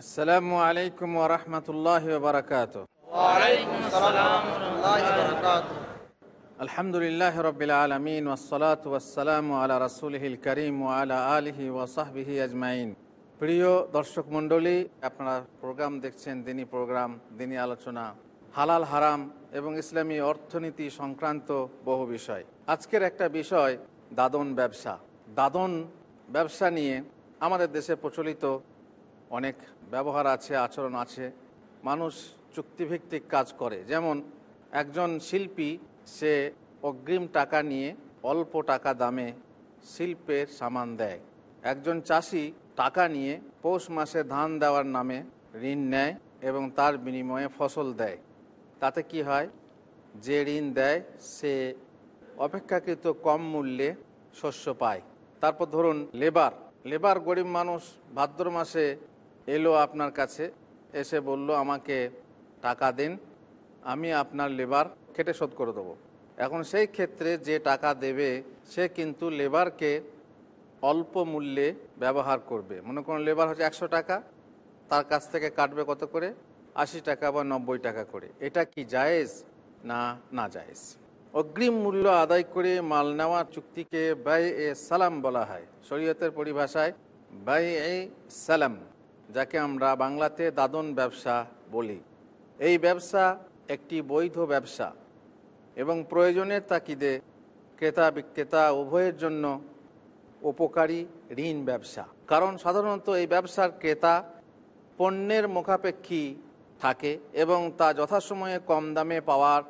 আসসালামু আলাইকুম ওরহমতুল্লাহ বারকাত ওয়ালাইকুম আসসালাম রহমতুল্লাহি বারাকাতুহু। আলহামদুলিল্লাহ রবিল আলমিন ওসলাত ওয়াসালাম আলা রসুলহিল করিম আলা আলহি ওয়াসাহবিহি আজমাইন। প্রিয় দর্শক মণ্ডলী, আপনারা প্রোগ্রাম দেখছেন, দিনী প্রোগ্রাম, দিনী আলোচনা, হালাল হারাম এবং ইসলামী অর্থনীতি সংক্রান্ত বহু বিষয়। আজকের একটা বিষয়, দাদন ব্যবসা। দাদন ব্যবসা নিয়ে আমাদের দেশে প্রচলিত অনেক ব্যবহার আছে, আচরণ আছে। মানুষ চুক্তিভিত্তিক কাজ করে। যেমন একজন শিল্পী, সে অগ্রিম টাকা নিয়ে অল্প টাকা দামে শিল্পের সামান দেয়। একজন চাষি টাকা নিয়ে পৌষ মাসে ধান দেওয়ার নামে ঋণ নেয় এবং তার বিনিময়ে ফসল দেয়। তাতে কি হয়? যে ঋণ দেয়, সে অপেক্ষাকৃত কম মূল্যে শস্য পায়। তারপর ধরুন, লেবার। লেবার গরিব মানুষ ভাদ্র মাসে এলো আপনার কাছে, এসে বলল, আমাকে টাকা দিন, আমি আপনার লেবার কেটে শোধ করে দেবো। এখন সেই ক্ষেত্রে যে টাকা দেবে, সে কিন্তু লেবারকে অল্প মূল্যে ব্যবহার করবে। মনে করুন, লেবার হচ্ছে একশো টাকা, তার কাছ থেকে কাটবে কত করে? আশি টাকা বা নব্বই টাকা করে। এটা কি জায়েজ না না জায়েজ? অগ্রিম মূল্য আদায় করে মাল নেওয়া চুক্তিকে ব্যয় এ সালাম বলা হয়। শরীয়তের পরিভাষায় ব্যয় এ সালাম যাকে আমরা বাংলাতে দাদন ব্যবসা বলি। এই ব্যবসা একটি বৈধ ব্যবসা এবং প্রয়োজনের তাকিদে ক্রেতা বিক্রেতা উভয়ের জন্য উপকারী ঋণ ব্যবসা। কারণ সাধারণত এই ব্যবসার ক্রেতা পণ্যের মুখাপেক্ষী থাকে এবং তা যথাসময়ে কম দামে পাওয়ার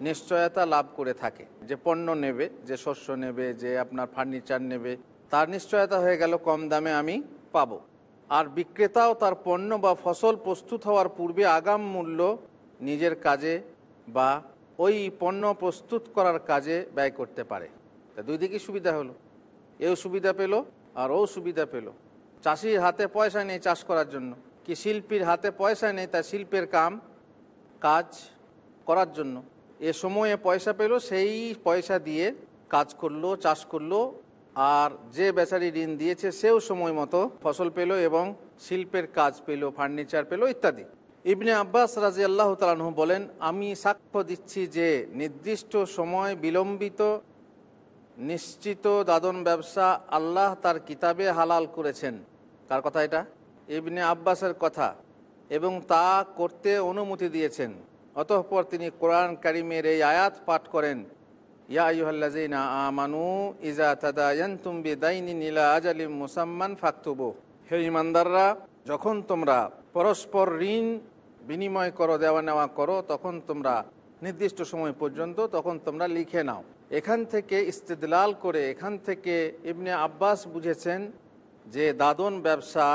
নিশ্চয়তা লাভ করে থাকে। যে পণ্য নেবে, যে শস্য নেবে, যে আপনার ফার্নিচার নেবে, তার নিশ্চয়তা হয়ে গেল কম দামে আমি পাবো। আর বিক্রেতাও তার পণ্য বা ফসল প্রস্তুত হওয়ার পূর্বে আগাম মূল্য নিজের কাজে বা ওই পণ্য প্রস্তুত করার কাজে ব্যয় করতে পারে। তা দুই দিকেই সুবিধা হলো। এও সুবিধা পেল আর ও সুবিধা পেল। চাষির হাতে পয়সা নেই চাষ করার জন্য। কি শিল্পীর হাতে পয়সা নেই তার শিল্পের কাম, কাজ করার জন্য। এ সময়ে পয়সা পেল, সেই পয়সা দিয়ে কাজ করল, চাষ করল আর যে বেচারি ঋণ দিয়েছে, সেও সময় মতো ফসল পেল এবং শিল্পের কাজ পেল, ফার্নিচার পেল, ইত্যাদি। ইবনে আব্বাস রাজি আল্লাহ তালাহ বলেন, আমি সাক্ষ্য দিচ্ছি যে নির্দিষ্ট সময় বিলম্বিত, নিশ্চিত দাদন ব্যবসা আল্লাহ তার কিতাবে হালাল করেছেন। কার কথা এটা? ইবনে আব্বাসের কথা। এবং তা করতে অনুমতি দিয়েছেন। অতঃপর তিনি কোরআন কারিমের এই আয়াত পাঠ করেন। ইজা আজালিম মুসাম্মান হে ইমানদাররা যখন তোমরা পরস্পর ঋণ বিনিময় করো দেওয়া নেওয়া করো, তখন তোমরা নির্দিষ্ট সময় পর্যন্ত তখন তোমরা লিখে নাও। এখান থেকে ইস্তেদলাল করে এখান থেকে ইবনে আব্বাস বুঝেছেন যে দাদন ব্যবসা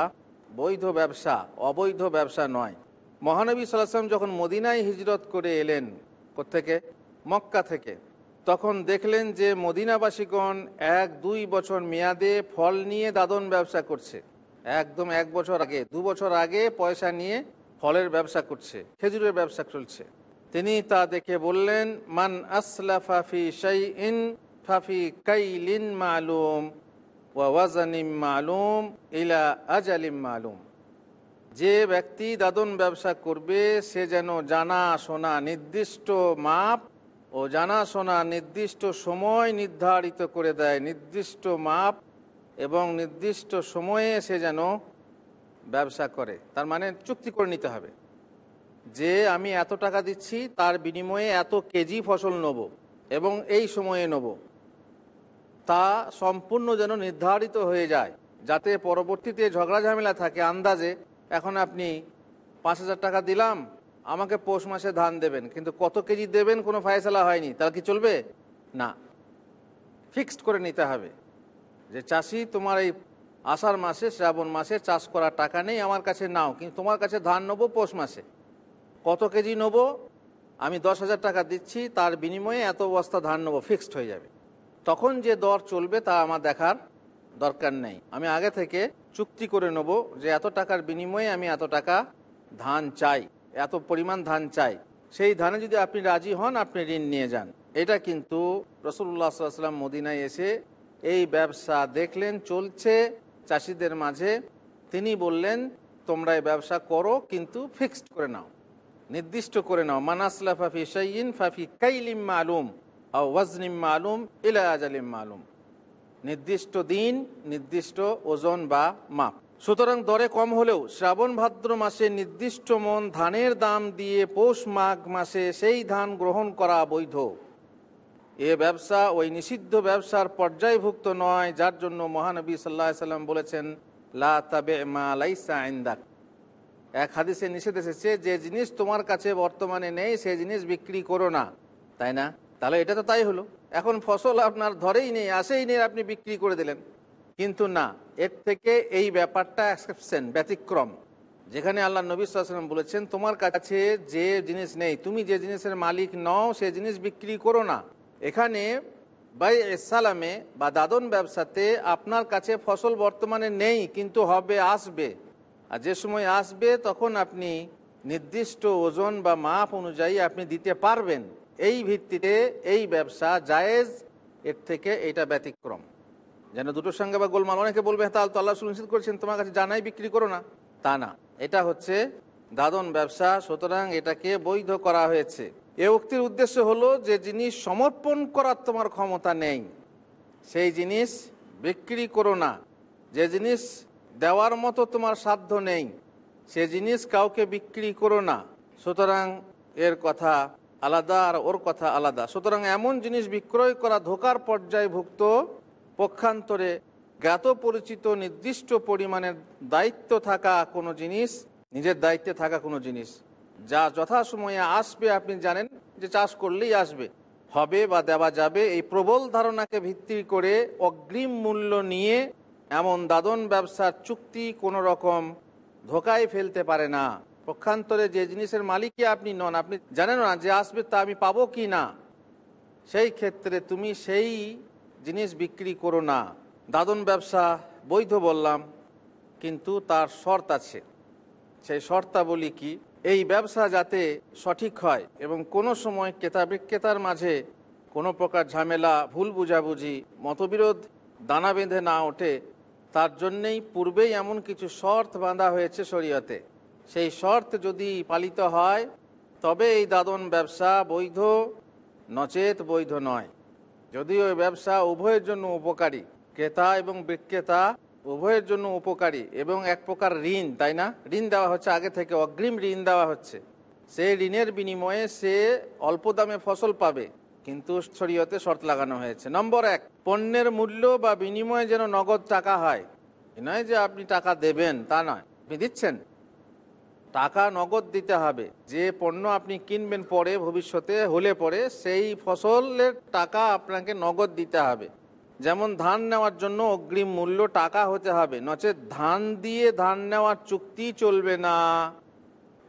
বৈধ ব্যবসা, অবৈধ ব্যবসা নয়। মহানবী সাল্লাম যখন মদিনায় হিজরত করে এলেন থেকে মক্কা থেকে। তখন দেখলেন যে মদিনাবাসীগণ এক দুই বছর মেয়াদে ফল নিয়ে দাদন ব্যবসা করছে। একদম এক বছর আগে, দু বছর আগে পয়সা নিয়ে ফলের ব্যবসা করছে, খেজুরের ব্যবসা চলছে। তিনি তা দেখে বললেন, মান আসলা ফাফি শাইইন ফাফি কাইলিন মালুম ওয়াজানিম মালুম ইলা আজালিম মালুম। যে ব্যক্তি দাদন ব্যবসা করবে, সে যেন জানা শোনা নির্দিষ্ট মাপ ও জানাশোনা নির্দিষ্ট সময় নির্ধারিত করে দেয়, নির্দিষ্ট মাপ এবং নির্দিষ্ট সময়ে সে যেন ব্যবসা করে। তার মানে চুক্তি করে নিতে হবে। যে আমি এত টাকা দিচ্ছি, তার বিনিময়ে এত কেজি ফসল নেব এবং এই সময়ে নেব। তা সম্পূর্ণ যেন নির্ধারিত হয়ে যায়, যাতে পরবর্তীতে ঝগড়া ঝামেলা থাকে, আন্দাজে। এখন আপনি পাঁচ হাজার টাকা দিলাম আমাকে পৌষ মাসে ধান দেবেন, কিন্তু কত কেজি দেবেন কোনো ফায়সালা হয়নি, তাহলে কি চলবে? না। ফিক্সড করে নিতে হবে যে, চাষি, তোমার এই আষাঢ় মাসে, শ্রাবণ মাসে চাষ করার টাকা নেই, আমার কাছে নাও, কিন্তু তোমার কাছে ধান নেব পৌষ মাসে। কত কেজি নেব? আমি দশ হাজার টাকা দিচ্ছি, তার বিনিময়ে এত বস্তা ধান নেব, ফিক্সড হয়ে যাবে। তখন যে দর চলবে তা আমার দেখার দরকার নেই। আমি আগে থেকে চুক্তি করে নেব যে, এত টাকার বিনিময়ে আমি এত টাকা ধান চাই। এত পরিমাণ ধান চাই, সেই ধানে যদি আপনি রাজি হন, আপনি ঋণ নিয়ে যান। এটা কিন্তু রসুল্লাহ সাল্লাম মদিনায় এসে এই ব্যবসা দেখলেন, চলছে। চাষিদের মাঝে তিনি বললেন, তোমরা এই ব্যবসা করো, কিন্তু ফিক্সড করে নাও, নির্দিষ্ট করে নাও। মানাসলা ফাফি সাইন ফাফি কাইলিম মালুম আও ওয়াজনিম মালুম ইলা আজালিম মালুম। নির্দিষ্ট দিন, নির্দিষ্ট ওজন বা মাপ। সুতরাং দরে কম হলেও শ্রাবণ ভাদ্র মাসে নির্দিষ্ট মন ধানের দাম দিয়ে পৌষ মাঘ মাসে সেই ধান গ্রহণ করা বৈধ। এ ব্যবসা ওই নিষিদ্ধ ব্যবসার পর্যায়ভুক্ত নয়, যার জন্য মহানবী সাল্লাহ সাল্লাম বলেছেন, লা তাবে মা লাইসা আইন্দাক এক হাদিসে নিষেধ এসেছে, যে জিনিস তোমার কাছে বর্তমানে নেই সেই জিনিস বিক্রি করো না। তাই না? তাহলে এটা তো তাই হলো। এখন ফসল আপনার ধরেই নেই, আসেই নেই, আপনি বিক্রি করে দিলেন। কিন্তু না, এর থেকে এই ব্যাপারটা অ্যাকসেপশন ব্যতিক্রম। যেখানে আল্লাহ নবী সাল্লাম বলেছেন, তোমার কাছে যে জিনিস নেই, তুমি যে জিনিসের মালিক নও, সে জিনিস বিক্রি করো না। এখানে বাই সালামে বা দাদন ব্যবসাতে আপনার কাছে ফসল বর্তমানে নেই, কিন্তু হবে, আসবে। আর যে সময় আসবে, তখন আপনি নির্দিষ্ট ওজন বা মাপ অনুযায়ী আপনি দিতে পারবেন। এই ভিত্তিতে এই ব্যবসা জায়েজ, এর থেকে এটা ব্যতিক্রম। যেন দুটোর সঙ্গে বা গোলমাল। অনেকে বলবে "হ্যাঁ, তাহলে তো আল্লাহ সুনিশ্চিত করেছেন তোমার কাছে জানাই বিক্রি করো না। তা না। এটা হচ্ছে দাদন ব্যবসা সুতরাং এটাকে বৈধ করা হয়েছে। এ উক্তির উদ্দেশ্য হলো যে জিনিস সমর্পণ করার তোমার ক্ষমতা নেই সেই জিনিস বিক্রি করো না। যে জিনিস দেওয়ার মতো তোমার সাধ্য নেই সে জিনিস কাউকে বিক্রি করো না। সুতরাং এর কথা আলাদা আর ওর কথা আলাদা। সুতরাং এমন জিনিস বিক্রয় করা ধোকার পর্যায়ভুক্ত পক্ষান্তরে জ্ঞাত পরিচিত নির্দিষ্ট পরিমাণের দায়িত্ব থাকা কোনো জিনিস, নিজের দায়িত্বে থাকা কোনো জিনিস, যা যথাসময়ে আসবে, আপনি জানেন যে চাষ করলেই আসবে, হবে বা দেওয়া যাবে, এই প্রবল ধারণাকে ভিত্তি করে অগ্রিম মূল্য নিয়ে এমন দাদন ব্যবসার চুক্তি কোনো রকম ধোকায় ফেলতে পারে না। পক্ষান্তরে যে জিনিসের মালিকই আপনি নন, আপনি জানেন না যে আসবে তা আমি পাবো কি না। সেই ক্ষেত্রে তুমি সেই জিনিস বিক্রি করো না। দাদন ব্যবসা বৈধ বললাম, কিন্তু তার শর্ত আছে। সেই শর্তাবলী কি? এই ব্যবসা যাতে সঠিক হয় এবং কোনো সময় ক্রেতা বিক্রেতার মাঝে কোনো প্রকার ঝামেলা, ভুল বুঝাবুঝি, মতবিরোধ, দানা বেঁধে না ওঠে, তার জন্যেই পূর্বেই এমন কিছু শর্ত বাঁধা হয়েছে শরীয়তে। সেই শর্ত যদি পালিত হয়, তবে এই দাদন ব্যবসা বৈধ, নচেত বৈধ নয়। যদিও এই ব্যবসা উভয়ের জন্য উপকারী, ক্রেতা এবং বিক্রেতা উভয়ের জন্য উপকারী এবং এক প্রকার ঋণ, তাই না? ঋণ দেওয়া হচ্ছে আগে থেকে, অগ্রিম ঋণ দেওয়া হচ্ছে। সেই ঋণের বিনিময়ে সে অল্প দামে ফসল পাবে, কিন্তু শরীয়তে শর্ত লাগানো হয়েছে। নম্বর এক, পণ্যের মূল্য বা বিনিময়ে যেন নগদ টাকা হয়। নয় যে আপনি টাকা দেবেন, তা নয়। আপনি দিচ্ছেন? টাকা নগদ দিতে হবে। যে পণ্য আপনি কিনবেন পরে, ভবিষ্যতে হলে পরে, সেই ফসলের টাকা আপনাকে নগদ দিতে হবে। যেমন ধান নেওয়ার জন্য অগ্রিম মূল্য টাকা হতে হবে। নচে ধান দিয়ে ধান নেওয়ার চুক্তি চলবে না।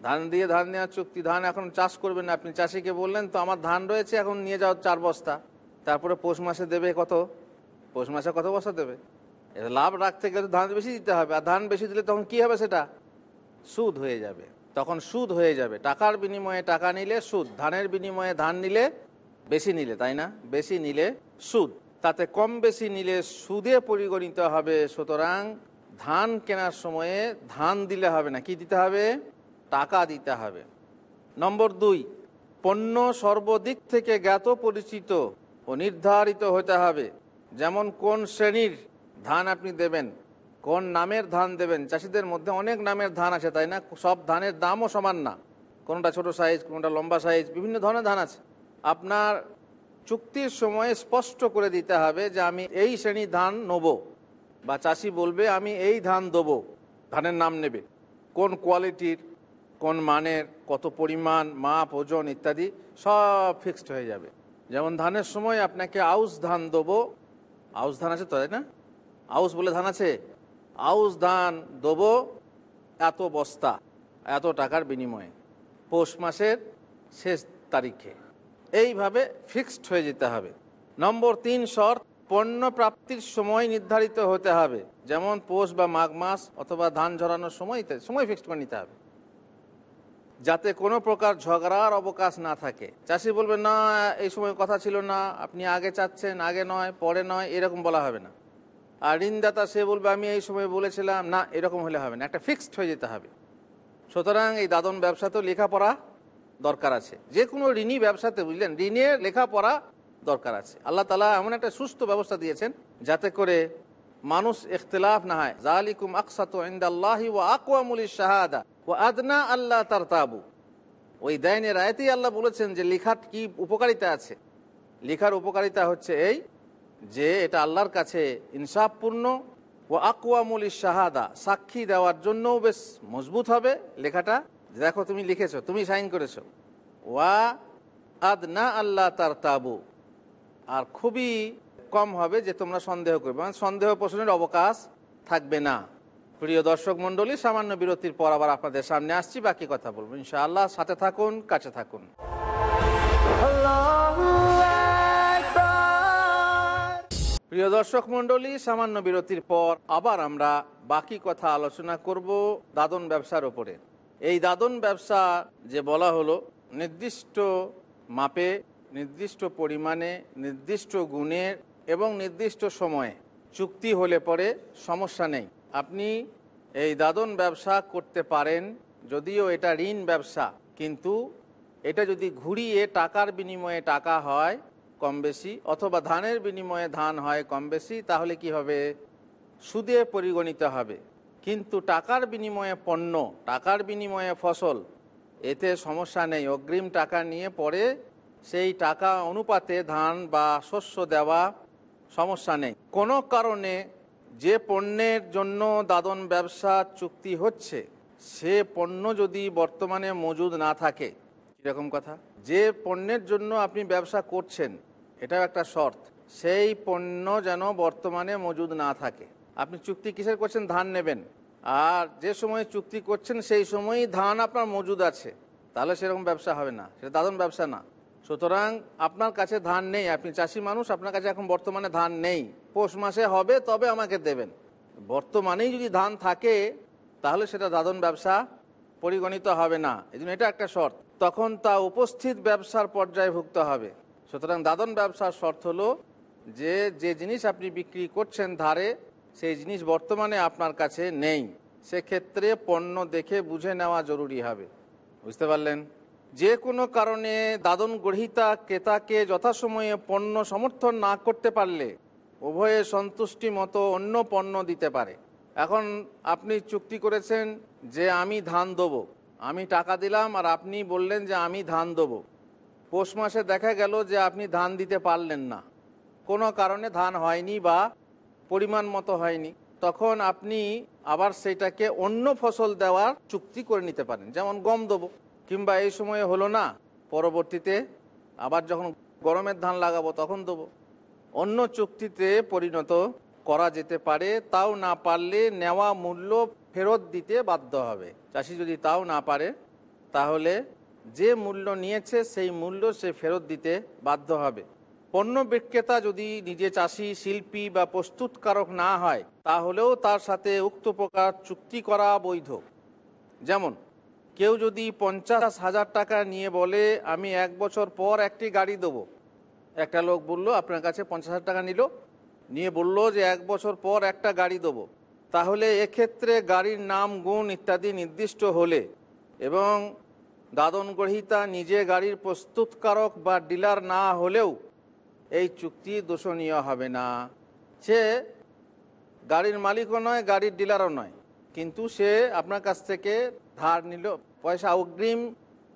ধান দিয়ে ধান নেওয়ার চুক্তি, ধান এখন চাষ করবেন আপনি চাষিকে বললেন, তো আমার ধান রয়েছে, এখন নিয়ে যাও চার বস্তা। তারপরে পৌষ মাসে দেবে কত? পৌষ মাসে কত বস্তা দেবে? লাভ রাখতে গেলে ধান বেশি দিতে হবে। আর ধান বেশি দিলে তখন কি হবে সেটা? সুদ হয়ে যাবে। তখন সুদ হয়ে যাবে। টাকার বিনিময়ে টাকা নিলে সুদ, ধানের বিনিময়ে ধান নিলে বেশি নিলে, তাই না? বেশি নিলে সুদ। তাতে কম বেশি নিলে সুদে পরিগণিত হবে। সুতরাং ধান কেনার সময়ে ধান দিলে হবে না। কি দিতে হবে? টাকা দিতে হবে। নম্বর দুই, পণ্য সর্বদিক থেকে জ্ঞাত, পরিচিত ও নির্ধারিত হতে হবে। যেমন কোন শ্রেণির ধান আপনি দেবেন? কোন নামের ধান দেবেন? চাষিদের মধ্যে অনেক নামের ধান আছে, তাই না? সব ধানের দামও সমান না। কোনটা ছোট সাইজ কোনটা লম্বা সাইজ বিভিন্ন ধরনের ধান আছে। আপনার চুক্তির সময়ে স্পষ্ট করে দিতে হবে যে আমি এই শ্রেণির ধান নেব বা চাষি বলবে, আমি এই ধান দেবো। ধানের নাম নেবে। কোন কোয়ালিটির কোন মানের, কত পরিমাণ, মাপ, ওজন ইত্যাদি সব ফিক্সড হয়ে যাবে। যেমন ধানের সময় আপনাকে আউশ ধান দেবো। আউশ ধান আছে তো, তাই না? আউশ বলে ধান আছে? আউশ ধান দেবো এত বস্তা, এত টাকার বিনিময়ে। পৌষ মাসের শেষ তারিখে। এইভাবে ফিক্সড হয়ে যেতে হবে। নম্বর তিন শর্ত, পণ্য প্রাপ্তির সময় নির্ধারিত হতে হবে। যেমন পৌষ বা মাঘ মাস অথবা ধান ঝরানোর সময় সময় ফিক্সড করে নিতে হবে। যাতে কোনো প্রকার ঝগড়ার অবকাশ না থাকে। চাষি বলবে, না, এই সময় কথা ছিল না। আপনি আগে চাচ্ছেন, আগে নয়, পরে নয়, এরকম বলা হবে না। আর ঋণদাতা সে বলবে, আমি এই সময় বলেছিলাম, না, এরকম হলে হবে না। একটা ফিক্সড হয়ে যেতে হবে। সুতরাং এই দাদন ব্যবসাতেও লেখাপড়া দরকার আছে। যে কোনো ঋণী ব্যবসাতে, বুঝলেন? ঋণের লেখাপড়া দরকার আছে। আল্লাহ তালা এমন একটা সুস্থ ব্যবস্থা দিয়েছেন, যাতে করে মানুষ ইখতলাফ না হয়। জালিকুম আকসাত শাহাদা ও আদনা আল্লাহ তার তাবু ওই দাইনের আয়তেই আল্লাহ বলেছেন যে, লেখার কি উপকারিতা আছে? লেখার উপকারিতা হচ্ছে এই যে এটা আল্লাহর কাছে ইনসাফপূর্ণ ও আকওয়ামুলি শাহাদা, সাক্ষী দেওয়ার জন্যও বেশ মজবুত হবে লেখাটা। দেখো তুমি লিখেছো, তুমি সাইন করেছ। ওয়া আদ না আল্লাহ তার তাবু, আর খুবই কম হবে যে তোমরা সন্দেহ করবে। মানে সন্দেহ পোষণের অবকাশ থাকবে না। প্রিয় দর্শক মণ্ডলী, সামান্য বিরতির পর আবার আপনাদের সামনে আসছি, বাকি কথা বলব। ইনশাআল্লাহ, সাথে থাকুন, কাছে থাকুন। প্রিয় দর্শক মণ্ডলী, সামান্য বিরতির পর আবার আমরা বাকি কথা আলোচনা করব দাদন ব্যবসার ওপরে। এই দাদন ব্যবসা যে বলা হলো, নির্দিষ্ট মাপে, নির্দিষ্ট পরিমাণে, নির্দিষ্ট গুণের এবং নির্দিষ্ট সময়ে চুক্তি হলে পরে সমস্যা নেই। আপনি এই দাদন ব্যবসা করতে পারেন, যদিও এটা ঋণ ব্যবসা, কিন্তু এটা যদি ঘুরিয়ে টাকার বিনিময়ে টাকা হয় কম বেশি, অথবা ধানের বিনিময়ে ধান হয় কম বেশি, তাহলে কি হবে? সুদে পরিগণিত হবে। কিন্তু টাকার বিনিময়ে পণ্য, টাকার বিনিময়ে ফসল, এতে সমস্যা নেই। অগ্রিম টাকা নিয়ে পরে সেই টাকা অনুপাতে ধান বা শস্য দেওয়া সমস্যা নেই। কোনো কারণে যে পণ্যের জন্য দাদন ব্যবসা চুক্তি হচ্ছে, সে পণ্য যদি বর্তমানে মজুদ না থাকে এরকম কথা। যে পণ্যের জন্য আপনি ব্যবসা করছেন, এটাও একটা শর্ত। সেই পণ্য যেন বর্তমানে মজুদ না থাকে। আপনি চুক্তি কিসের করছেন? ধান নেবেন। আর যে সময় চুক্তি করছেন, সেই সময়ই ধান আপনার মজুদ আছে। তাহলে সেরকম ব্যবসা হবে না। সেটা দাদন ব্যবসা না। সুতরাং আপনার কাছে ধান নেই। আপনি চাষি মানুষ, আপনার কাছে এখন বর্তমানে ধান নেই। পৌষ মাসে হবে, তবে আমাকে দেবেন। বর্তমানেই যদি ধান থাকে, তাহলে সেটা দাদন ব্যবসা পরিগণিত হবে না। এই এটা একটা শর্ত। তখন তা উপস্থিত ব্যবসার পর্যায়ভুক্ত হবে। সুতরাং দাদন ব্যবসার শর্ত হলো যে যে জিনিস আপনি বিক্রি করছেন ধারে, সেই জিনিস বর্তমানে আপনার কাছে নেই। সেক্ষেত্রে পণ্য দেখে বুঝে নেওয়া জরুরি হবে। বুঝতে পারলেন? যে কোনো কারণে দাদন গ্রহিতা ক্রেতাকে যথাসময়ে পণ্য সমর্থন না করতে পারলে উভয়ে সন্তুষ্টি মতো অন্য পণ্য দিতে পারে। এখন আপনি চুক্তি করেছেন যে আমি ধান দেবো। আমি টাকা দিলাম আর আপনি বললেন যে আমি ধান দেবো। পৌষ মাসে দেখা গেল যে আপনি ধান দিতে পারলেন না। কোনো কারণে ধান হয়নি বা পরিমাণ মতো হয়নি। তখন আপনি আবার সেটাকে অন্য ফসল দেওয়ার চুক্তি করে নিতে পারেন, যেমন গম দেবো। কিংবা এই সময়ে হলো না, পরবর্তীতে আবার যখন গরমের ধান লাগাবো তখন দেবো। অন্য চুক্তিতে পরিণত করা যেতে পারে, তাও না পারলে নেওয়া মূল্য ফেরত দিতে বাধ্য হবে। চাষি যদি তাও না পারে, তাহলে যে মূল্য নিয়েছে সেই মূল্য সে ফেরত দিতে বাধ্য হবে। পণ্য বিক্রেতা যদি নিজে চাষি, শিল্পী বা প্রস্তুতকারক না হয়, তাহলেও তার সাথে উক্ত প্রকার চুক্তি করা বৈধ। যেমন, কেউ যদি পঞ্চাশ হাজার টাকা নিয়ে বলে, আমি এক বছর পর একটি গাড়ি দেবো। একটা লোক বলল, আপনার কাছে পঞ্চাশ হাজার টাকা নিল। নিয়ে বলল যে এক বছর পর একটা গাড়ি দেবো। তাহলে এক্ষেত্রে গাড়ির নাম, গুণ ইত্যাদি নির্দিষ্ট হলে এবং দাদন গ্রহিতা নিজে গাড়ির প্রস্তুতকারক বা ডিলার না হলেও এই চুক্তি দূষণীয় হবে না। সে গাড়ির মালিকও নয়, গাড়ির ডিলারও নয়। কিন্তু সে আপনার কাছ থেকে ধার নিল, পয়সা অগ্রিম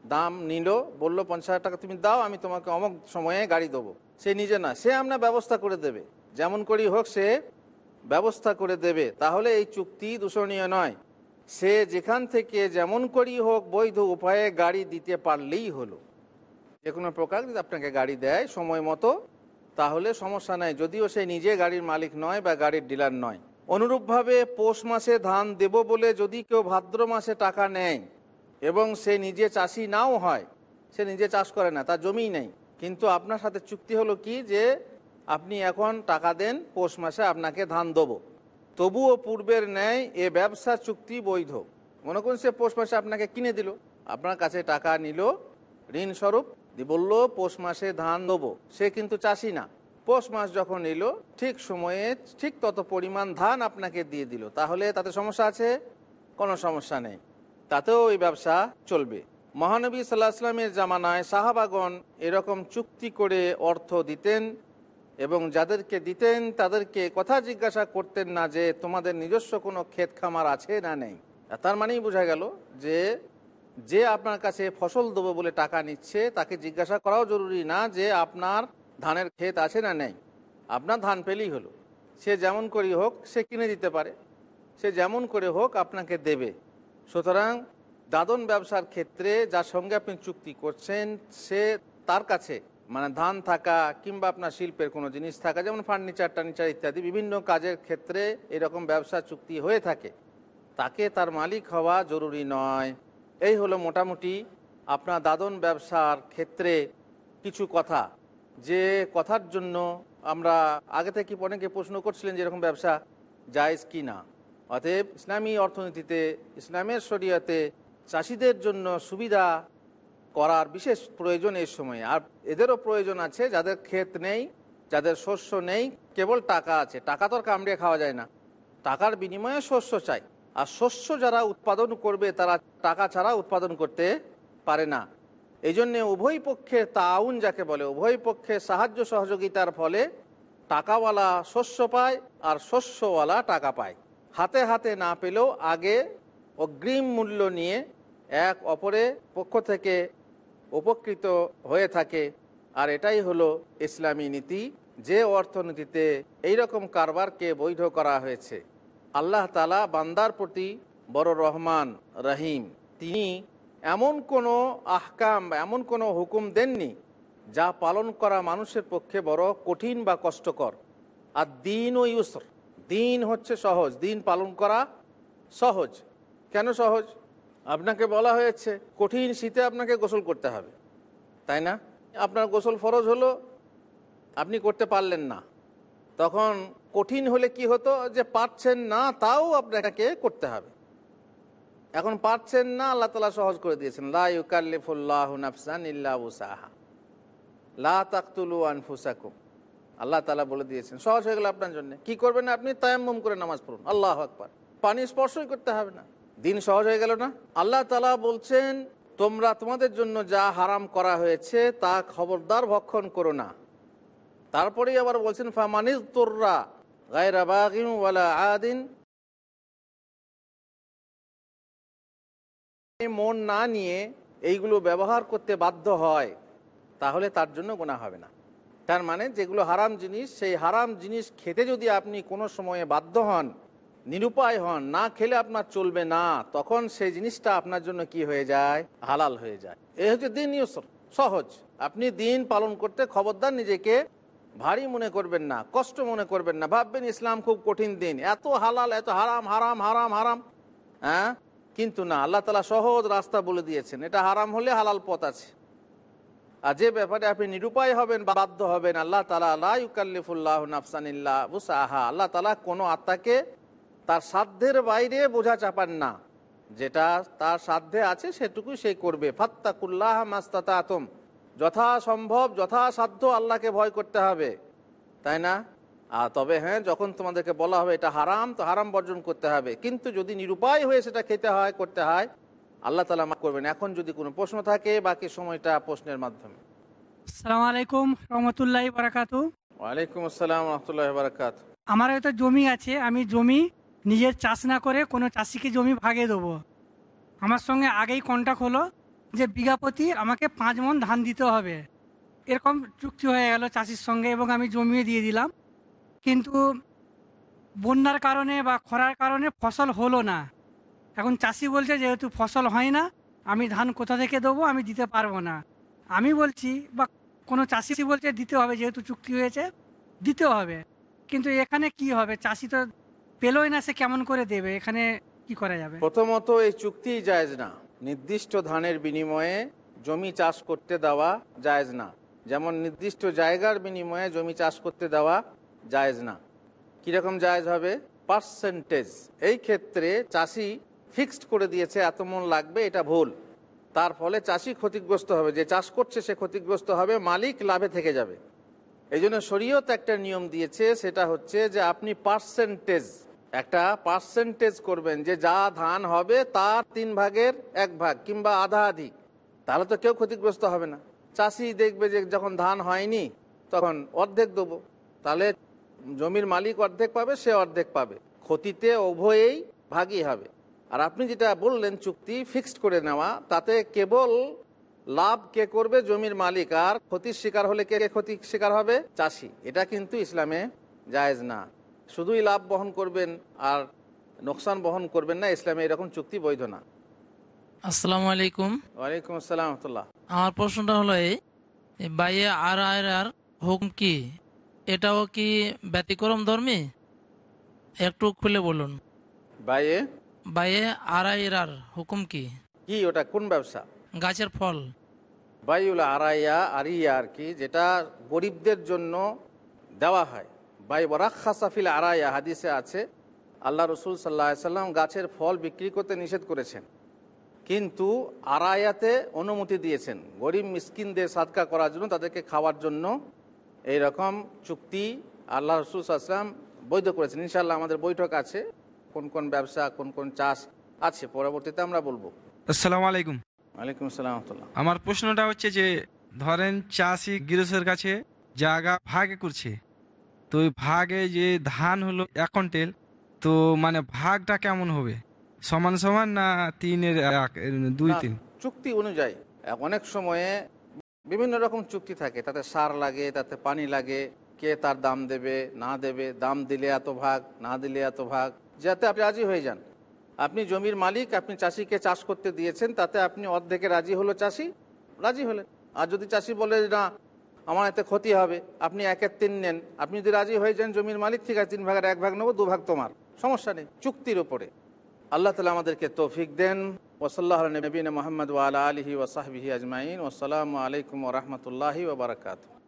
দাম নিল, বলল, পঞ্চাশ টাকা তুমি দাও, আমি তোমাকে অমক সময়ে গাড়ি দেবো। সে নিজে না, সে আপনার ব্যবস্থা করে দেবে। যেমন করি হোক সে ব্যবস্থা করে দেবে, তাহলে এই চুক্তি দূষণীয় নয়। সে যেখান থেকে যেমন করি হোক বৈধ উপায়ে গাড়ি দিতে পারলেই হলো। যে কোনো প্রকার যদি আপনাকে গাড়ি দেয় সময় মতো, তাহলে সমস্যা নাই, যদিও সে নিজে গাড়ির মালিক নয় বা গাড়ির ডিলার নয়। অনুরূপভাবে পৌষ মাসে ধান দেব বলে যদি কেউ ভাদ্র মাসে টাকা নেয় এবং সে নিজে চাষি নাও হয়, সে নিজে চাষ করে না, তার জমিই নেই। কিন্তু আপনার সাথে চুক্তি হলো কি যে আপনি এখন টাকা দেন, পৌষ মাসে আপনাকে ধান দেবো। তবুও পূর্বের ন্যায় এ ব্যবসা চুক্তি বৈধ। মনে করুন সে পৌষ মাসে আপনাকে কিনে দিল। আপনার কাছে টাকা নিল, ঋণ স্বরূপ বলল, পৌষ মাসে ধান দেবো। সে কিন্তু চাষি না। পৌষ মাস যখন এলো, ঠিক সময়ে, ঠিক তত পরিমাণ ধান আপনাকে দিয়ে দিল। তাহলে তাতে সমস্যা আছে? কোনো সমস্যা নেই। তাতেও এই ব্যবসা চলবে। মহানবী সাল্লাহ আসলামের জামানায় সাহাবাগন এরকম চুক্তি করে অর্থ দিতেন। এবং যাদেরকে দিতেন, তাদেরকে কথা জিজ্ঞাসা করতেন না যে তোমাদের নিজস্ব কোনো ক্ষেত খামার আছে না নেই। তার মানেই বোঝা গেল যে যে আপনার কাছে ফসল দেবো বলে টাকা নিচ্ছে, তাকে জিজ্ঞাসা করাও জরুরি না যে আপনার ধানের ক্ষেত আছে না নেই। আপনার ধান পেলেই হলো। সে যেমন করেই হোক, সে কিনে দিতে পারে। সে যেমন করে হোক, আপনাকে দেবে। সুতরাং দাদন ব্যবসার ক্ষেত্রে যার সঙ্গে আপনি চুক্তি করছেন, সে তার কাছে মানে ধান থাকা কিংবা আপনার শিল্পের কোনো জিনিস থাকা, যেমন ফার্নিচার টার্নিচার ইত্যাদি বিভিন্ন কাজের ক্ষেত্রে এরকম ব্যবসা চুক্তি হয়ে থাকে। তাকে তার মালিক হওয়া জরুরি নয়। এই হলো মোটামুটি আপনার দাদন ব্যবসার ক্ষেত্রে কিছু কথা। যে কথার জন্য আমরা আগে থেকে অনেকে প্রশ্ন করছিলেন যে এরকম ব্যবসা জায়জ কি না। অতএব ইসলামী অর্থনীতিতে, ইসলামের শরীয়তে চাষিদের জন্য সুবিধা করার বিশেষ প্রয়োজন এই সময়ে। আর এদেরও প্রয়োজন আছে, যাদের ক্ষেত নেই, যাদের শস্য নেই, কেবল টাকা আছে। টাকা তো আর কামড়িয়ে খাওয়া যায় না। টাকার বিনিময়ে শস্য চাই। আর শস্য যারা উৎপাদন করবে, তারা টাকা ছাড়া উৎপাদন করতে পারে না। এই জন্যে উভয় পক্ষের তাউন যাকে বলে, উভয় পক্ষের সাহায্য সহযোগিতার ফলে টাকাওয়ালা শস্য পায় আর শস্যওয়ালা টাকা পায়। হাতে হাতে না পেলেও আগে অগ্রিম মূল্য নিয়ে এক অপরের পক্ষ থেকে উপকৃত হয়ে থাকে। আর এটাই হলো ইসলামী নীতি, যে অর্থনীতিতে এই রকম কারবারকে বৈধ করা হয়েছে। আল্লাহ তালা বান্দার প্রতি বড় রহমান, রহিম। তিনি এমন কোনো আহকাম বা এমন কোনো হুকুম দেননি, যা পালন করা মানুষের পক্ষে বড় কঠিন বা কষ্টকর। আর দিন ও ইউসর। দিন হচ্ছে সহজ, দিন পালন করা সহজ। কেন সহজ? আপনাকে বলা হয়েছে, কঠিন শীতে আপনাকে গোসল করতে হবে। তাই না? আপনার গোসল ফরজ হলো, আপনি করতে পারলেন না। তখন কঠিন হলে কি হতো যে পারছেন না তাও আপনাকে করতে হবে। এখন পারছেন না আল্লাহ তালা সহজ করে দিয়েছেন লাউকাল্লিফুল্লাহ লা তাকতুলু আল্লাহ তালা বলে দিয়েছেন, সহজ হয়ে গেল আপনার জন্য। কি করবেন আপনি? তায়াম্মুম করে নামাজ পড়ুন। আল্লাহ আকবার। পানি স্পর্শই করতে হবে না। দিন সহজ হয়ে গেল না? আল্লাহ তালা বলছেন, তোমরা তোমাদের জন্য যা হারাম করা হয়েছে, তা খবরদার ভক্ষণ করো না। তারপরেই আবার বলছেন ফামানিজ তোর্রা আদিন। মন না নিয়ে এইগুলো ব্যবহার করতে বাধ্য হয়, তাহলে তার জন্য গোনা হবে না। তার মানে যেগুলো হারাম জিনিস, সেই হারাম জিনিস খেতে যদি আপনি কোনো সময়ে বাধ্য হন নিরুপায় হন, না খেলে আপনার চলবে না, তখন সেই জিনিসটা আপনার জন্য কি হয়ে যায়? হালাল হয়ে যায়। এ হচ্ছে দিন ইউসর সহজ। আপনি দিন পালন করতে খবরদার নিজেকে ভারী মনে করবেন না, কষ্ট মনে করবেন না। ভাববেন ইসলাম খুব কঠিন দিন, এত হালাল, এত হারাম হারাম হারাম হারাম। হ্যাঁ? কিন্তু না, আল্লাহ তালা সহজ রাস্তা বলে দিয়েছেন, এটা হারাম হলে হালাল পথ আছে। আর যে ব্যাপারে আপনি নিরুপায় হবেন বা বাধ্য হবেন, আল্লাহ তালা আল্লাহ ইউকাল্লিফুল্লাহ নাফসানিল্লাহ বুসাহা আল্লাহ তালা কোনো আত্মাকে তার সাধ্যের বাইরে বোঝা চাপান না। যেটা তার সাধ্যে আছে সেটুকুই সে করবে। ফাত্তাকুল্লাহ মাস্তাতা আতম যথাসম্ভব যথাসাধ্য আল্লাহকে ভয় করতে হবে। তাই না? আর তবে হ্যাঁ যখন তোমাদেরকে বলা হবে এটা হারাম তো হারাম বর্জন করতে হবে। কিন্তু যদি নিরুপায় হয়ে সেটা খেতে হয় করতে হয় আল্লাহ তালা মা করবেন। এখন যদি কোনো প্রশ্ন থাকে বাকি সময়টা প্রশ্নের মাধ্যমে। সালাম আলাইকুম রহমতুল্লাহ বারাকাতু। ওয়ালাইকুম আসসালাম রহমতুল্লাহ বারকাত। আমার একটা জমি আছে আমি জমি নিজের চাষ না করে কোনো চাষিকে জমি ভাগে দেবো। আমার সঙ্গে আগেই কন্ট্যাক্ট হলো যে, বিঘা প্রতি আমাকে পাঁচ মন ধান দিতে হবে। এরকম চুক্তি হয়ে গেল চাষির সঙ্গে এবং আমি জমিয়ে দিয়ে দিলাম। কিন্তু বন্যার কারণে বা খরার কারণে ফসল হলো না। এখন চাষি বলছে, যেহেতু ফসল হয় না, আমি ধান কোথা থেকে দেবো? আমি দিতে পারব না। আমি বলছি, বা কোনো চাষি বলছে দিতে হবে, যেহেতু চুক্তি হয়েছে, দিতে হবে। কিন্তু এখানে কি হবে? চাষি তো পেলোই না সে কেমন করে দেবে? এখানে কি করা যাবে? প্রথমত এই চুক্তি জায়েজ না। নির্দিষ্ট ধানের বিনিময়ে জমি চাষ করতে দেওয়া জায়েজ না। যেমন নির্দিষ্ট জায়গার বিনিময়ে জমি চাষ করতে দেওয়া জায়েজ না। কীরকম জায়েজ হবে? পার্সেন্টেজ। এই ক্ষেত্রে চাষি ফিক্সড করে দিয়েছে, এত মন লাগবে, এটা ভুল। তার ফলে চাষি ক্ষতিগ্রস্ত হবে। যে চাষ করছে, সে ক্ষতিগ্রস্ত হবে, মালিক লাভে থেকে যাবে। এই জন্য শরীয়ত একটা নিয়ম দিয়েছে, সেটা হচ্ছে যে আপনি পার্সেন্টেজ একটা পার্সেন্টেজ করবেন যে যা ধান হবে তার তিন ভাগের এক ভাগ কিংবা আধা আধি তাহলে তো কেউ ক্ষতিগ্রস্ত হবে না। চাষি দেখবে যে যখন ধান হয়নি, তখন অর্ধেক দেবো। তাহলে জমির মালিক অর্ধেক পাবে, সে অর্ধেক পাবে। ক্ষতিতে উভয়েই ভাগই হবে। আর আপনি যেটা বললেন, চুক্তি ফিক্সড করে নেওয়া, তাতে কেবল লাভ কে করবে জমির মালিক, আর ক্ষতির শিকার হলে কে ক্ষতির শিকার হবে? চাষি। এটা কিন্তু ইসলামে জায়েজ না। শুধুই লাভ বহন করবেন আর নোকসান বহন করবেন না ইসলামে এরকম চুক্তি বৈধ না। আসসালামু আলাইকুম। ওয়ালাইকুম আসসালাম আমার প্রশ্নটা হলো এই এই বাইয়ে আর আর আর হুকুম কি? এটাও কি ব্যতিক্রম ধর্মী? একটু খুলে বলুন। বাইয়ে? বাইয়ে আর আর হুকুম কি? কি ওটা কোন ব্যবসা? গাছের ফল। বাইউল আরাইয়া আরিয়া আর কি যেটা গরিবদের জন্য দেওয়া হয়। বাই বরাক্ষাসাফিল আরাইয়া হাদিসে আছে আল্লাহ রসুল সাল্লাহ সাল্লাম গাছের ফল বিক্রি করতে নিষেধ করেছেন। কিন্তু আরায়াতে অনুমতি দিয়েছেন। গরিব মিসকিনদের সাদকা করার জন্য তাদেরকে খাওয়ার জন্য এই রকম চুক্তি আল্লাহ রসুল সাল্লাম বৈধ করেছেন। ইনশাল্লাহ আমাদের বৈঠক আছে কোন কোন ব্যবসা কোন কোন চাষ আছে পরবর্তীতে আমরা বলব। আসসালামু আলাইকুম। ওয়ালাইকুম আসসালাম আমার প্রশ্নটা হচ্ছে যে ধরেন চাষি গৃহস্থের কাছে জায়গা ভাগে করছে তো ভাগে যে ধান হলো এক কুইন্টাল তো মানে ভাগটা কেমন হবে? সমান সমান না তিনের এক দুই তিন? চুক্তি অনুযায়ী অনেক সময়ে বিভিন্ন রকম চুক্তি থাকে। তাতে সার লাগে তাতে পানি লাগে কে তার দাম দেবে না দেবে দাম দিলে এত ভাগ না দিলে এত ভাগ যাতে আপনি রাজি হয়ে যান। আপনি জমির মালিক আপনি চাষিকে চাষ করতে দিয়েছেন তাতে আপনি অর্ধেকে রাজি হলো চাষি রাজি হলেন। আর যদি চাষি বলে না আমার এতে ক্ষতি হবে। আপনি একের তিন নেন। আপনি যদি রাজি হয়ে যান, জমির মালিক, ঠিক আছে, তিন ভাগের এক ভাগ নেব, দু ভাগ তোমার। সমস্যা নেই, চুক্তির ওপরে আল্লাহ তালা আমাদেরকে তৌফিক দেন। ওসল্লাহ নবীন মোহাম্মদ ওয়ালা আলহি ওসাহবিহি আজমাইন। ওসালামু আলাইকুম রহমতুল্লাহি ওবরাকাতু